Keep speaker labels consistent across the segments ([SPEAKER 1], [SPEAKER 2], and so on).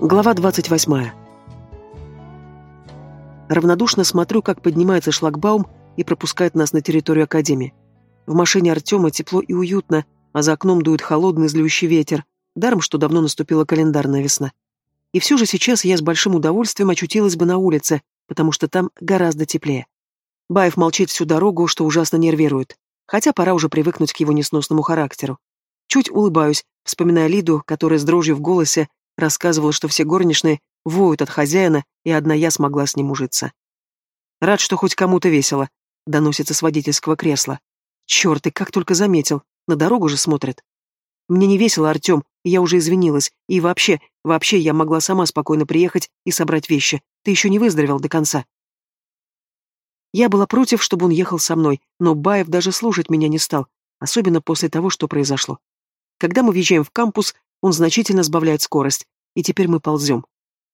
[SPEAKER 1] Глава 28. Равнодушно смотрю, как поднимается шлагбаум и пропускает нас на территорию Академии. В машине Артема тепло и уютно, а за окном дует холодный злющий ветер, даром, что давно наступила календарная весна. И все же сейчас я с большим удовольствием очутилась бы на улице, потому что там гораздо теплее. Баев молчит всю дорогу, что ужасно нервирует, хотя пора уже привыкнуть к его несносному характеру. Чуть улыбаюсь, вспоминая Лиду, которая с дрожью в голосе рассказывала, что все горничные воют от хозяина, и одна я смогла с ним ужиться. Рад, что хоть кому-то весело, доносится с водительского кресла. Черт, и как только заметил, на дорогу же смотрит. Мне не весело, Артем, я уже извинилась, и вообще, вообще я могла сама спокойно приехать и собрать вещи. Ты еще не выздоровел до конца. Я была против, чтобы он ехал со мной, но Баев даже слушать меня не стал, особенно после того, что произошло. Когда мы въезжаем в кампус, он значительно сбавляет скорость, и теперь мы ползем.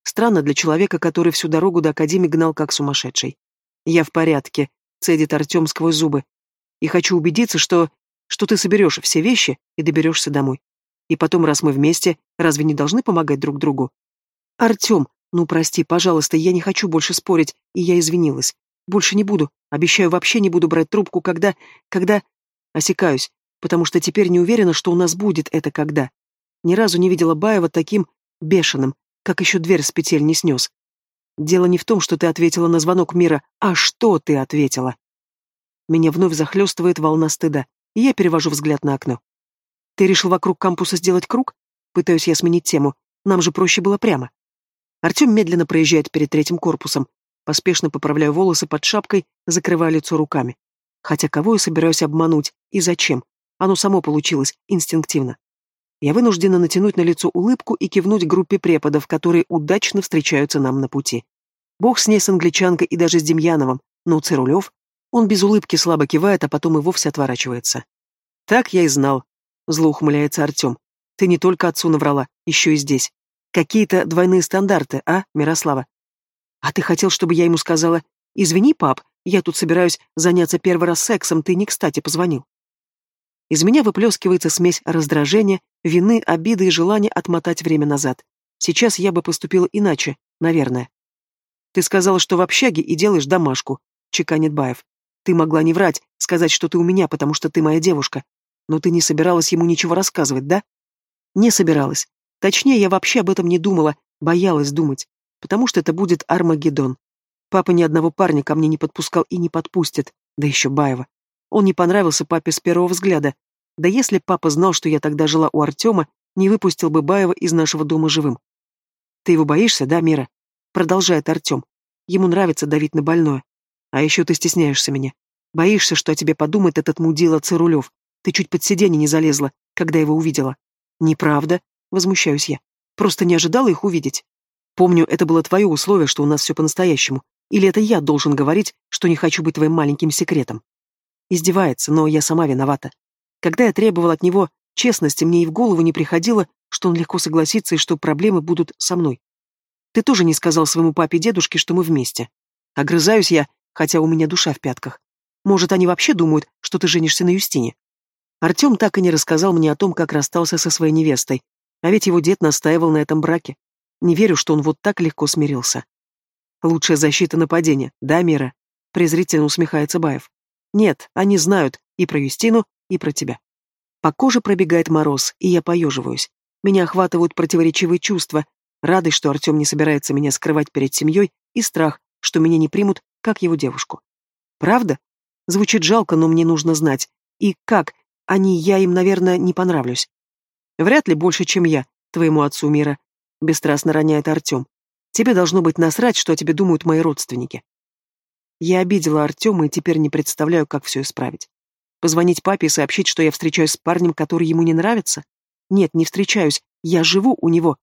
[SPEAKER 1] Странно для человека, который всю дорогу до Академии гнал как сумасшедший. «Я в порядке», — цедит Артем сквозь зубы. «И хочу убедиться, что... что ты соберешь все вещи и доберешься домой. И потом, раз мы вместе, разве не должны помогать друг другу?» «Артем, ну прости, пожалуйста, я не хочу больше спорить, и я извинилась. Больше не буду. Обещаю, вообще не буду брать трубку, когда... когда... Осекаюсь, потому что теперь не уверена, что у нас будет это когда. Ни разу не видела Баева таким бешеным, как еще дверь с петель не снес. Дело не в том, что ты ответила на звонок мира, а что ты ответила. Меня вновь захлестывает волна стыда, и я перевожу взгляд на окно. Ты решил вокруг кампуса сделать круг? Пытаюсь я сменить тему. Нам же проще было прямо. Артем медленно проезжает перед третьим корпусом. Поспешно поправляю волосы под шапкой, закрывая лицо руками. Хотя кого я собираюсь обмануть и зачем? Оно само получилось, инстинктивно. Я вынуждена натянуть на лицо улыбку и кивнуть группе преподов, которые удачно встречаются нам на пути. Бог с ней с англичанкой и даже с Демьяновым, но Цирулев, он без улыбки слабо кивает, а потом и вовсе отворачивается. Так я и знал. Зло ухмыляется Артем. Ты не только отцу наврала, еще и здесь. Какие-то двойные стандарты, а, Мирослава? А ты хотел, чтобы я ему сказала, «Извини, пап, я тут собираюсь заняться первый раз сексом, ты не кстати позвонил». Из меня выплескивается смесь раздражения, вины, обиды и желания отмотать время назад. Сейчас я бы поступила иначе, наверное. Ты сказала, что в общаге и делаешь домашку, чеканит Баев. Ты могла не врать, сказать, что ты у меня, потому что ты моя девушка. Но ты не собиралась ему ничего рассказывать, да? Не собиралась. Точнее, я вообще об этом не думала, боялась думать. Потому что это будет Армагеддон. Папа ни одного парня ко мне не подпускал и не подпустит, да еще Баева. Он не понравился папе с первого взгляда. Да если папа знал, что я тогда жила у Артема, не выпустил бы Баева из нашего дома живым. Ты его боишься, да, Мира? Продолжает Артем. Ему нравится давить на больное. А еще ты стесняешься меня. Боишься, что о тебе подумает этот мудила Цирулев. Ты чуть под сиденье не залезла, когда его увидела. Неправда, возмущаюсь я. Просто не ожидала их увидеть. Помню, это было твое условие, что у нас все по-настоящему. Или это я должен говорить, что не хочу быть твоим маленьким секретом? Издевается, но я сама виновата. Когда я требовал от него честности, мне и в голову не приходило, что он легко согласится и что проблемы будут со мной. Ты тоже не сказал своему папе и дедушке, что мы вместе. Огрызаюсь я, хотя у меня душа в пятках. Может, они вообще думают, что ты женишься на Юстине? Артем так и не рассказал мне о том, как расстался со своей невестой. А ведь его дед настаивал на этом браке. Не верю, что он вот так легко смирился. Лучшая защита нападения, да, Мира? Презрительно усмехается Баев. Нет, они знают и про Юстину, и про тебя. По коже пробегает мороз, и я поеживаюсь. Меня охватывают противоречивые чувства, радость, что Артем не собирается меня скрывать перед семьей, и страх, что меня не примут, как его девушку. Правда? Звучит жалко, но мне нужно знать. И как? Они, я им, наверное, не понравлюсь. Вряд ли больше, чем я, твоему отцу мира. Бесстрастно роняет Артем. Тебе должно быть насрать, что о тебе думают мои родственники. Я обидела Артема и теперь не представляю, как все исправить. Позвонить папе и сообщить, что я встречаюсь с парнем, который ему не нравится? Нет, не встречаюсь. Я живу у него.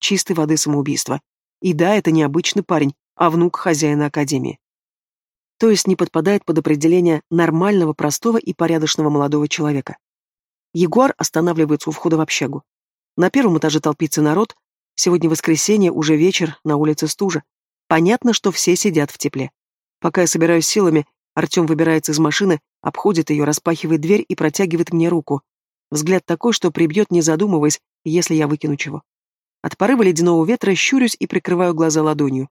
[SPEAKER 1] Чистой воды самоубийство. И да, это не обычный парень, а внук хозяина академии. То есть не подпадает под определение нормального, простого и порядочного молодого человека. Ягуар останавливается у входа в общагу. На первом этаже толпится народ. Сегодня воскресенье, уже вечер, на улице стужа. Понятно, что все сидят в тепле. Пока я собираюсь силами, Артем выбирается из машины, обходит ее, распахивает дверь и протягивает мне руку. Взгляд такой, что прибьет, не задумываясь, если я выкину чего. От порыва ледяного ветра щурюсь и прикрываю глаза ладонью.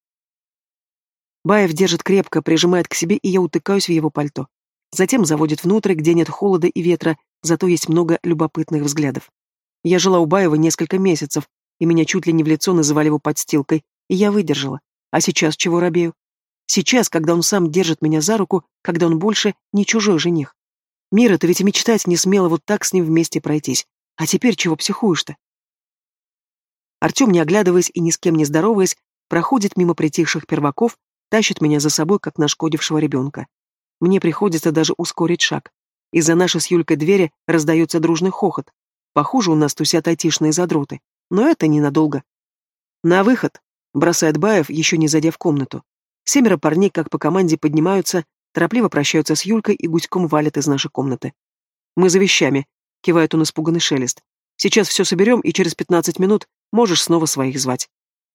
[SPEAKER 1] Баев держит крепко, прижимает к себе, и я утыкаюсь в его пальто. Затем заводит внутрь, где нет холода и ветра, зато есть много любопытных взглядов. Я жила у Баева несколько месяцев, и меня чуть ли не в лицо называли его подстилкой, и я выдержала. А сейчас чего робею? Сейчас, когда он сам держит меня за руку, когда он больше не чужой жених. Мира, ты ведь мечтать не смела вот так с ним вместе пройтись. А теперь чего психуешь-то? Артем, не оглядываясь и ни с кем не здороваясь, проходит мимо притихших перваков, тащит меня за собой, как нашкодившего ребенка. Мне приходится даже ускорить шаг. Из-за нашей с Юлькой двери раздается дружный хохот. Похоже, у нас тусят айтишные задроты. Но это ненадолго. «На выход!» — бросает Баев, еще не зайдя в комнату. Семеро парней, как по команде, поднимаются, торопливо прощаются с Юлькой и гуськом валят из нашей комнаты. «Мы за вещами», — кивает он испуганный шелест. «Сейчас все соберем, и через пятнадцать минут можешь снова своих звать».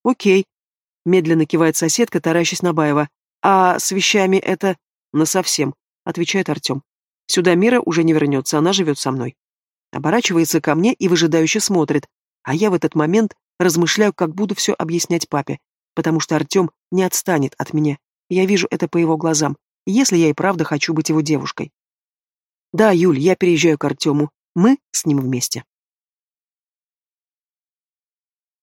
[SPEAKER 1] «Окей», — медленно кивает соседка, таращась на Баева. «А с вещами это...» «Насовсем», — отвечает Артем. «Сюда Мира уже не вернется, она живет со мной». Оборачивается ко мне и выжидающе смотрит, а я в этот момент размышляю, как буду все объяснять папе, потому что Артем не отстанет от меня. Я вижу это по его глазам, если я и правда хочу быть его девушкой. Да, Юль, я переезжаю к Артему. Мы с ним вместе.